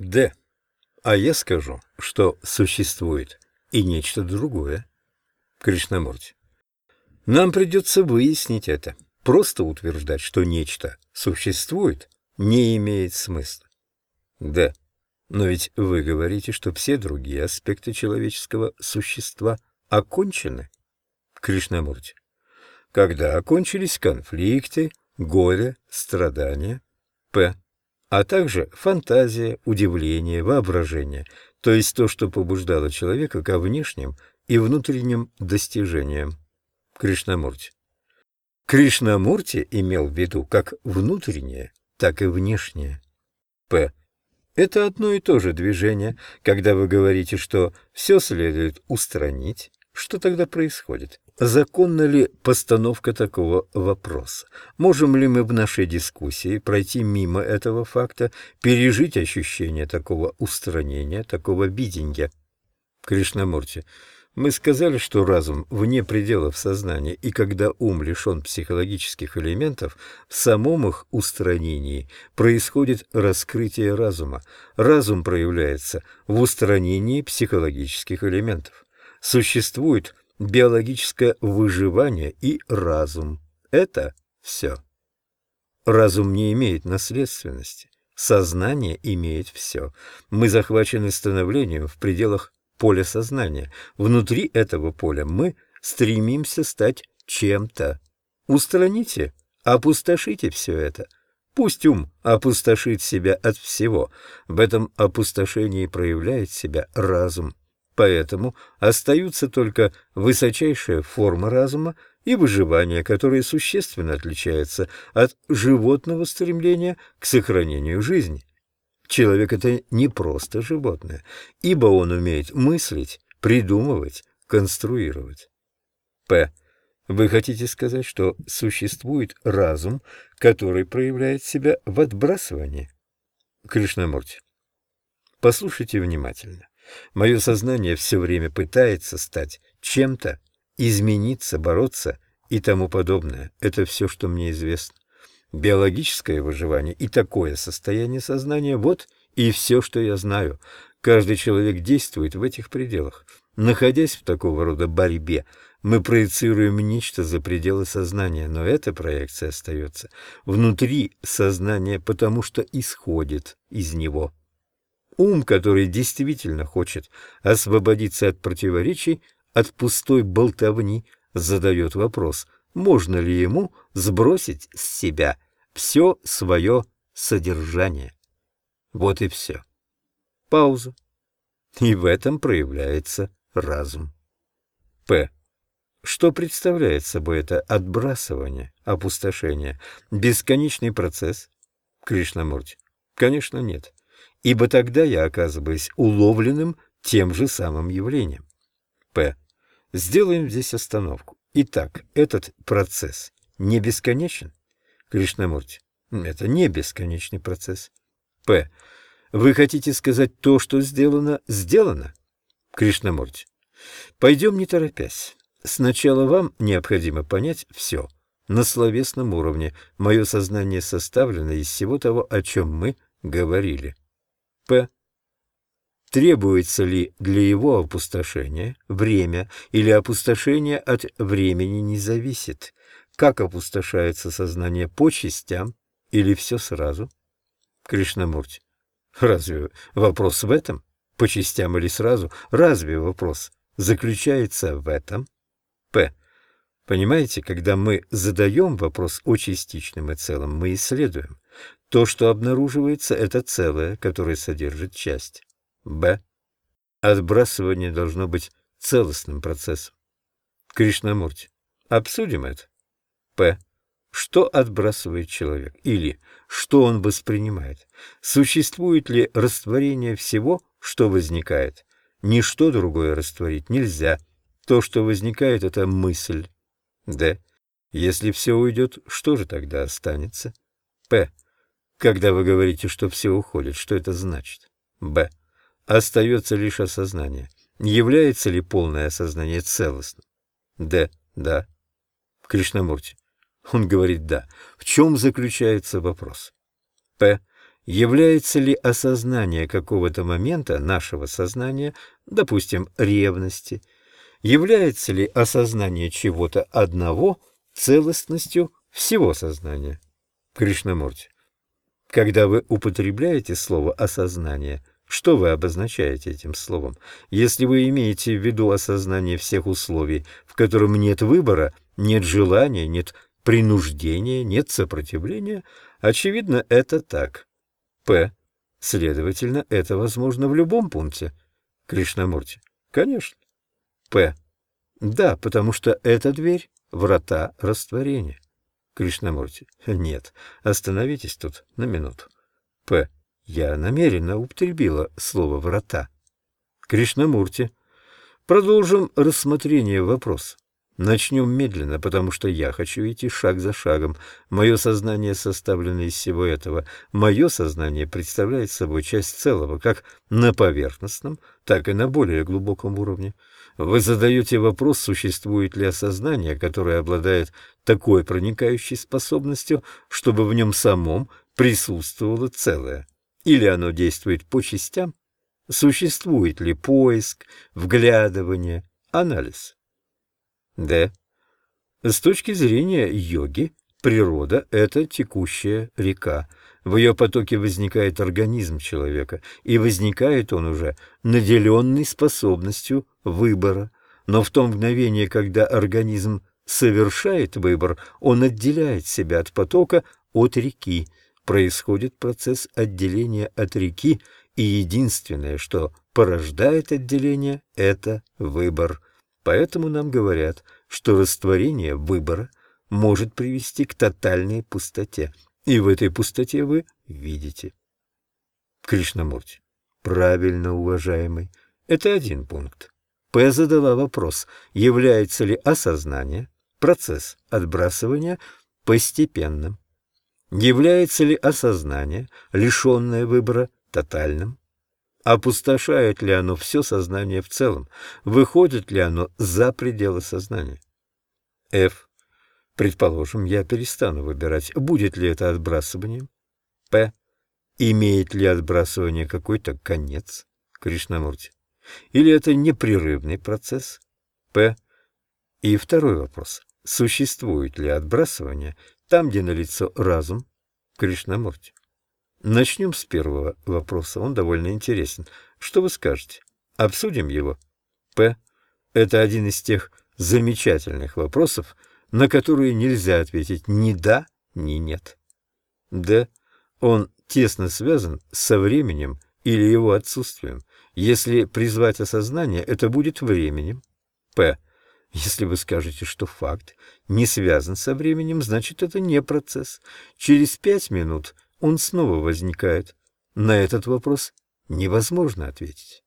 Д. А я скажу, что существует и нечто другое. Кришнамурти. Нам придется выяснить это. Просто утверждать, что нечто существует, не имеет смысла. Д. Но ведь вы говорите, что все другие аспекты человеческого существа окончены. Кришнамурти. Когда окончились конфликты, горе, страдания. П а также фантазия, удивление, воображение, то есть то, что побуждало человека ко внешним и внутренним достижениям. Кришнамурти. Кришнамурти имел в виду как внутреннее, так и внешнее. П. Это одно и то же движение, когда вы говорите, что все следует устранить. Что тогда происходит? Законна ли постановка такого вопроса? Можем ли мы в нашей дискуссии пройти мимо этого факта, пережить ощущение такого устранения, такого видения? Кришнамурти, мы сказали, что разум вне пределов сознания, и когда ум лишен психологических элементов, в самом их устранении происходит раскрытие разума. Разум проявляется в устранении психологических элементов. Существует биологическое выживание и разум. Это все. Разум не имеет наследственности. Сознание имеет все. Мы захвачены становлением в пределах поля сознания. Внутри этого поля мы стремимся стать чем-то. Устраните, опустошите все это. Пусть ум опустошит себя от всего. В этом опустошении проявляет себя разум. Поэтому остаются только высочайшая форма разума и выживание, которое существенно отличается от животного стремления к сохранению жизни. Человек — это не просто животное, ибо он умеет мыслить, придумывать, конструировать. П. Вы хотите сказать, что существует разум, который проявляет себя в отбрасывании? Кришнамурти. Послушайте внимательно. Мое сознание все время пытается стать чем-то, измениться, бороться и тому подобное. Это все, что мне известно. Биологическое выживание и такое состояние сознания – вот и все, что я знаю. Каждый человек действует в этих пределах. Находясь в такого рода борьбе, мы проецируем нечто за пределы сознания, но эта проекция остается внутри сознания, потому что исходит из него. Ум, который действительно хочет освободиться от противоречий, от пустой болтовни, задает вопрос, можно ли ему сбросить с себя все свое содержание. Вот и все. Пауза. И в этом проявляется разум. П. Что представляет собой это отбрасывание, опустошение? Бесконечный процесс? Кришнамурти. Конечно, нет ибо тогда я оказываюсь уловленным тем же самым явлением. П. Сделаем здесь остановку. Итак, этот процесс не бесконечен? Кришнамурти. Это не бесконечный процесс. П. Вы хотите сказать то, что сделано, сделано? Кришнамурти. Пойдем не торопясь. Сначала вам необходимо понять все. На словесном уровне мое сознание составлено из всего того, о чем мы говорили. П. Требуется ли для его опустошения время или опустошение от времени не зависит? Как опустошается сознание по частям или все сразу? Кришнамурти. Разве вопрос в этом? По частям или сразу? Разве вопрос заключается в этом? П. Понимаете, когда мы задаем вопрос о частичном и целом, мы исследуем. То, что обнаруживается, это целое, которое содержит часть. Б. Отбрасывание должно быть целостным процессом. Кришнамурти. Обсудим это. П. Что отбрасывает человек? Или что он воспринимает? Существует ли растворение всего, что возникает? Ничто другое растворить нельзя. То, что возникает, — это мысль. Д. Если все уйдет, что же тогда останется? П. Когда вы говорите, что все уходит, что это значит? Б. Остается лишь осознание. Является ли полное осознание целостным? Д. Да. Кришнамурти. Он говорит «да». В чем заключается вопрос? П. является ли осознание какого-то момента нашего сознания, допустим, ревности, является ли осознание чего-то одного целостностью всего сознания. Кришнамурти, когда вы употребляете слово «осознание», что вы обозначаете этим словом? Если вы имеете в виду осознание всех условий, в котором нет выбора, нет желания, нет принуждения, нет сопротивления, очевидно, это так. П. Следовательно, это возможно в любом пункте. Кришнамурти. Конечно. П. Да, потому что эта дверь — врата растворения. Кришнамурти. Нет, остановитесь тут на минуту. П. Я намеренно употребила слово «врата». Кришнамурти. Продолжим рассмотрение вопроса. Начнем медленно, потому что я хочу идти шаг за шагом. Мое сознание составлено из всего этого. Мое сознание представляет собой часть целого, как на поверхностном, так и на более глубоком уровне. Вы задаете вопрос, существует ли осознание, которое обладает такой проникающей способностью, чтобы в нем самом присутствовало целое. Или оно действует по частям? Существует ли поиск, вглядывание, анализ? Д. С точки зрения йоги, природа – это текущая река. В ее потоке возникает организм человека, и возникает он уже наделенный способностью выбора. Но в том мгновение, когда организм совершает выбор, он отделяет себя от потока, от реки. Происходит процесс отделения от реки, и единственное, что порождает отделение – это выбор. Поэтому нам говорят, что растворение выбора может привести к тотальной пустоте, и в этой пустоте вы видите. Кришнамурти. Правильно, уважаемый. Это один пункт. П задала вопрос, является ли осознание, процесс отбрасывания, постепенным. Является ли осознание, лишенное выбора, тотальным? Опустошает ли оно все сознание в целом? Выходит ли оно за пределы сознания? F. Предположим, я перестану выбирать, будет ли это отбрасыванием. П. Имеет ли отбрасывание какой-то конец? Кришнамурти. Или это непрерывный процесс? П. И второй вопрос. Существует ли отбрасывание там, где налицо разум? Кришнамурти. Начнем с первого вопроса, он довольно интересен. Что вы скажете? Обсудим его? П. Это один из тех замечательных вопросов, на которые нельзя ответить ни да, ни нет. Д. Он тесно связан со временем или его отсутствием. Если призвать осознание, это будет временем. П. Если вы скажете, что факт не связан со временем, значит, это не процесс. Через пять минут он снова возникает. На этот вопрос невозможно ответить.